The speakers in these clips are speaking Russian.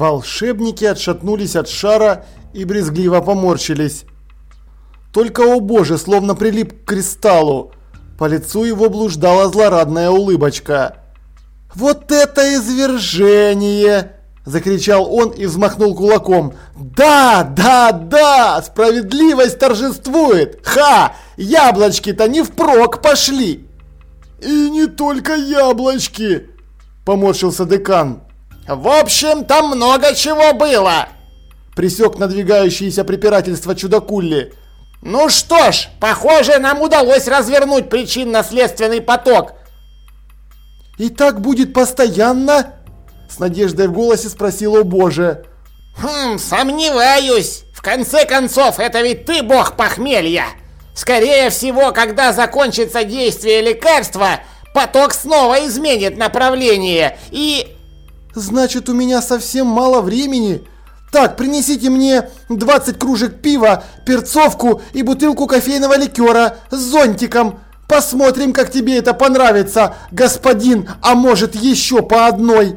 Волшебники отшатнулись от шара и брезгливо поморщились. Только, о боже, словно прилип к кристаллу. По лицу его блуждала злорадная улыбочка. «Вот это извержение!» – закричал он и взмахнул кулаком. «Да, да, да! Справедливость торжествует! Ха! Яблочки-то не впрок пошли!» «И не только яблочки!» – поморщился декан. «В общем, там много чего было!» – присек надвигающееся препирательство чудакулли. «Ну что ж, похоже, нам удалось развернуть причинно-следственный поток!» «И так будет постоянно?» С надеждой в голосе спросил о боже. «Хм, сомневаюсь. В конце концов, это ведь ты бог похмелья. Скорее всего, когда закончится действие лекарства, поток снова изменит направление и...» «Значит, у меня совсем мало времени. Так, принесите мне 20 кружек пива, перцовку и бутылку кофейного ликера с зонтиком. Посмотрим, как тебе это понравится, господин, а может еще по одной».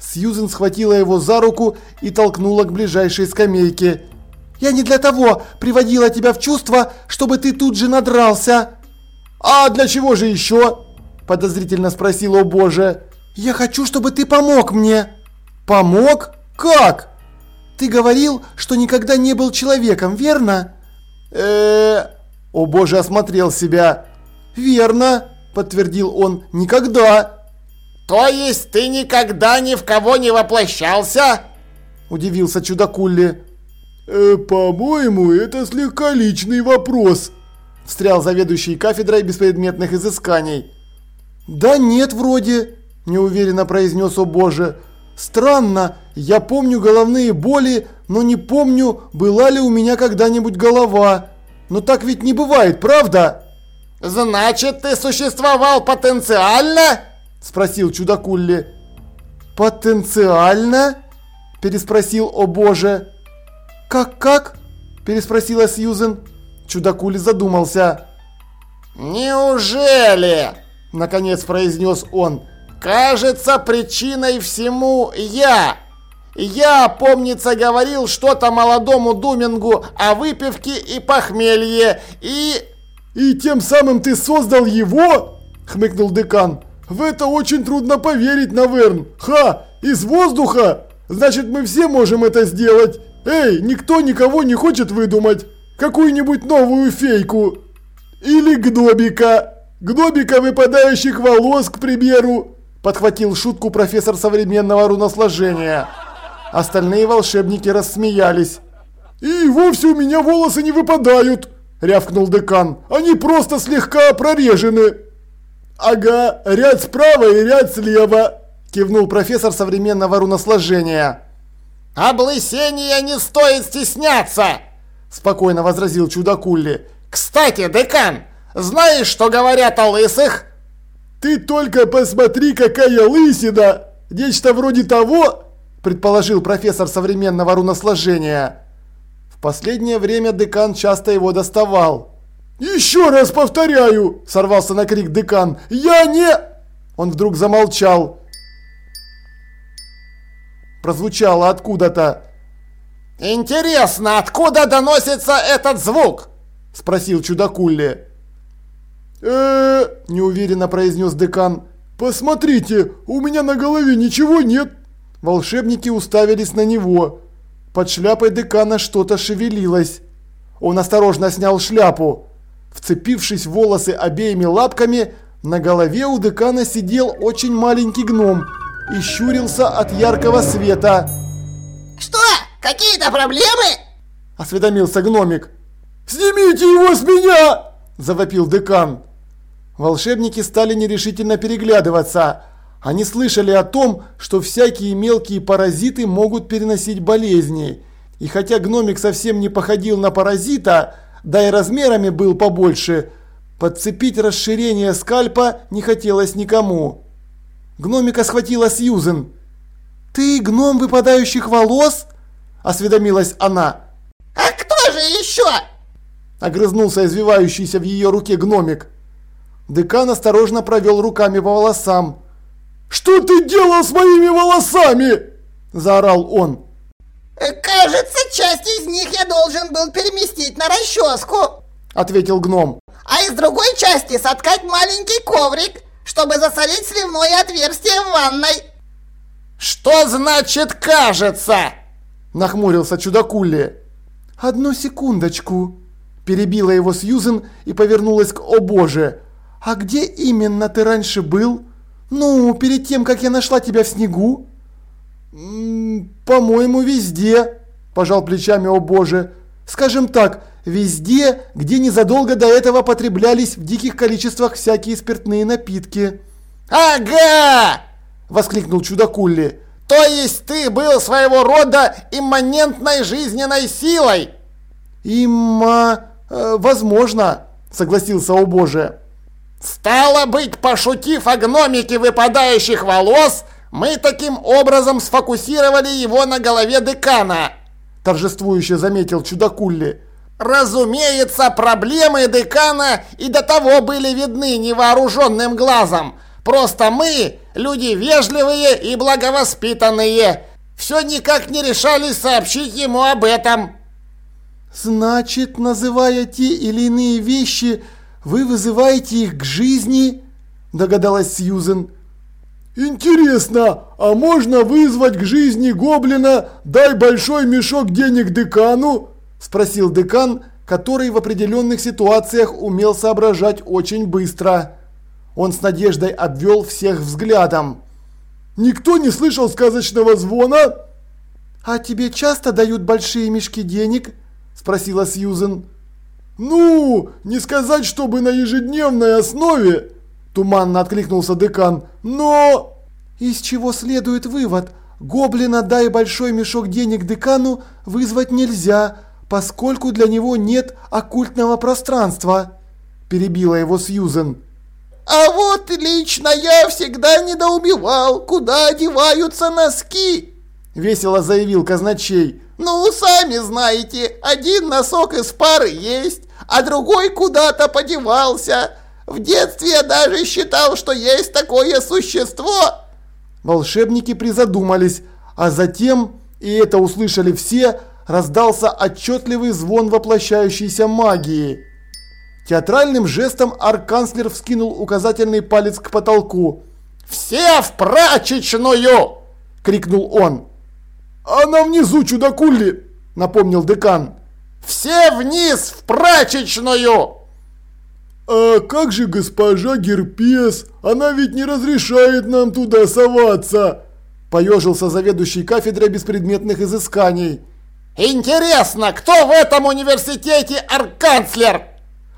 Сьюзен схватила его за руку и толкнула к ближайшей скамейке. «Я не для того приводила тебя в чувство, чтобы ты тут же надрался». «А для чего же еще?» – подозрительно спросил о боже. «Я хочу, чтобы ты помог мне». «Помог? Как?» «Ты говорил, что никогда не был человеком, верно?» э О боже осмотрел себя. «Верно», – подтвердил он, – «никогда». «То есть ты никогда ни в кого не воплощался?» Удивился чудакулли. «Э, «По-моему, это слегка личный вопрос», встрял заведующий кафедрой беспредметных изысканий. «Да нет, вроде», неуверенно произнес о боже. «Странно, я помню головные боли, но не помню, была ли у меня когда-нибудь голова. Но так ведь не бывает, правда?» «Значит, ты существовал потенциально?» Спросил чудакулли. «Потенциально?» Переспросил о боже. «Как-как?» Переспросила Сьюзен. Чудакули задумался. «Неужели?» Наконец произнес он. «Кажется, причиной всему я!» Я, помнится, говорил что-то молодому Думингу о выпивке и похмелье, и... «И тем самым ты создал его?» – хмыкнул декан. В это очень трудно поверить, Наверн. Ха! Из воздуха? Значит, мы все можем это сделать. Эй, никто никого не хочет выдумать. Какую-нибудь новую фейку. Или гнобика. Гнобика выпадающих волос, к примеру. Подхватил шутку профессор современного руносложения. Остальные волшебники рассмеялись. «И вовсе у меня волосы не выпадают!» – рявкнул декан. «Они просто слегка прорежены!» «Ага, ряд справа и ряд слева», – кивнул профессор современного руносложения. «Облысения не стоит стесняться!» – спокойно возразил чудакулли. «Кстати, декан, знаешь, что говорят о лысых?» «Ты только посмотри, какая лысина! Нечто вроде того!» – предположил профессор современного руносложения. В последнее время декан часто его доставал. «Еще раз повторяю!» – сорвался на крик декан. «Я не...» Он вдруг замолчал. Прозвучало откуда-то. «Интересно, откуда доносится этот звук?» – спросил чудакулли. Э неуверенно произнес декан. «Посмотрите, у меня на голове ничего нет!» Волшебники уставились на него. Под шляпой декана что-то шевелилось. Он осторожно снял шляпу. Вцепившись в волосы обеими лапками, на голове у декана сидел очень маленький гном и щурился от яркого света. «Что? Какие-то проблемы?» – осведомился гномик. «Снимите его с меня!» – завопил декан. Волшебники стали нерешительно переглядываться. Они слышали о том, что всякие мелкие паразиты могут переносить болезни. И хотя гномик совсем не походил на паразита, да и размерами был побольше. Подцепить расширение скальпа не хотелось никому. Гномика схватила Сьюзен. «Ты гном выпадающих волос?» – осведомилась она. «А кто же еще?» – огрызнулся извивающийся в ее руке гномик. Декан осторожно провел руками по волосам. «Что ты делал с моими волосами?» –– заорал он. «Кажется, часть из них я должен был переместить на расческу», – ответил гном. «А из другой части соткать маленький коврик, чтобы засорить сливное отверстие в ванной». «Что значит «кажется»?» – нахмурился чудакули. «Одну секундочку», – перебила его Сьюзен и повернулась к «О боже!» «А где именно ты раньше был? Ну, перед тем, как я нашла тебя в снегу?» «По-моему, везде», – пожал плечами «О боже!» «Скажем так, везде, где незадолго до этого потреблялись в диких количествах всякие спиртные напитки». «Ага!» – воскликнул чудакулли. «То есть ты был своего рода имманентной жизненной силой?» «Имма... Э, возможно», – согласился «О боже!» «Стало быть, пошутив о гномике выпадающих волос, мы таким образом сфокусировали его на голове декана!» Торжествующе заметил Чудакулли. «Разумеется, проблемы декана и до того были видны невооруженным глазом. Просто мы, люди вежливые и благовоспитанные, все никак не решались сообщить ему об этом». «Значит, называя те или иные вещи, вы вызываете их к жизни?» догадалась Сьюзен. «Интересно, а можно вызвать к жизни гоблина «дай большой мешок денег декану»?» – спросил декан, который в определенных ситуациях умел соображать очень быстро. Он с надеждой обвел всех взглядом. «Никто не слышал сказочного звона?» «А тебе часто дают большие мешки денег?» – спросила Сьюзен. «Ну, не сказать, чтобы на ежедневной основе», Туманно откликнулся декан. Но... Из чего следует вывод. Гоблина, дай большой мешок денег декану, вызвать нельзя, поскольку для него нет оккультного пространства. Перебила его Сьюзен. А вот лично я всегда недоумевал, куда одеваются носки. Весело заявил казначей. Ну, сами знаете, один носок из пары есть, а другой куда-то подевался. В детстве я даже считал, что есть такое существо. Волшебники призадумались, а затем, и это услышали все, раздался отчетливый звон воплощающейся магии. Театральным жестом арканцлер вскинул указательный палец к потолку. «Все в прачечную!» – крикнул он. «Она внизу, чудакули!» – напомнил декан. «Все вниз в прачечную!» «А как же госпожа Герпес? Она ведь не разрешает нам туда соваться!» Поежился заведующий кафедрой беспредметных изысканий. «Интересно, кто в этом университете арканцлер?»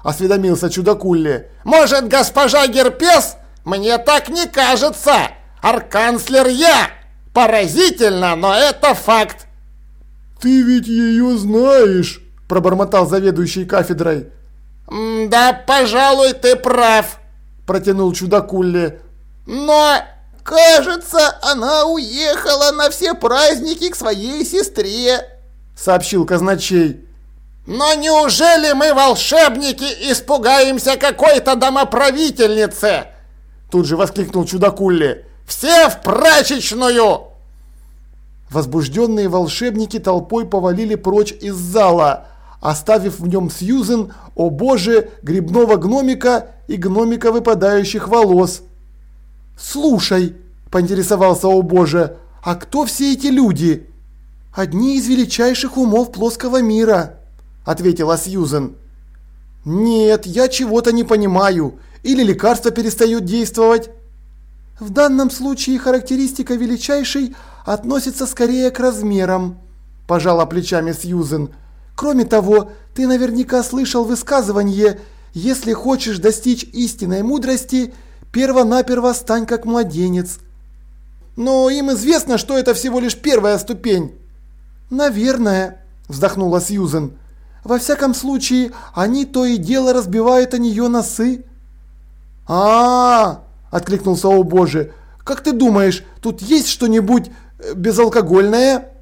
Осведомился Чудакулли. «Может, госпожа Герпес? Мне так не кажется! Арканцлер я! Поразительно, но это факт!» «Ты ведь ее знаешь!» Пробормотал заведующий кафедрой. «Да, пожалуй, ты прав», – протянул чудакулли. «Но, кажется, она уехала на все праздники к своей сестре», – сообщил казначей. «Но неужели мы, волшебники, испугаемся какой-то домоправительницы?» Тут же воскликнул чудакулли. «Все в прачечную!» Возбужденные волшебники толпой повалили прочь из зала, оставив в нем Сьюзен, о боже, грибного гномика и гномика выпадающих волос. «Слушай», – поинтересовался о боже, – «а кто все эти люди?» «Одни из величайших умов плоского мира», – ответила Сьюзен. «Нет, я чего-то не понимаю. Или лекарство перестает действовать?» «В данном случае характеристика величайшей относится скорее к размерам», – пожала плечами Сьюзен. Кроме того, ты наверняка слышал высказывание «Если хочешь достичь истинной мудрости, перво-наперво стань как младенец». Но им известно, что это всего лишь первая ступень. Наверное, вздохнула Сьюзен. Во всяком случае, они то и дело разбивают о нее носы. А, -а, -а откликнулся о боже. Как ты думаешь, тут есть что-нибудь э, безалкогольное?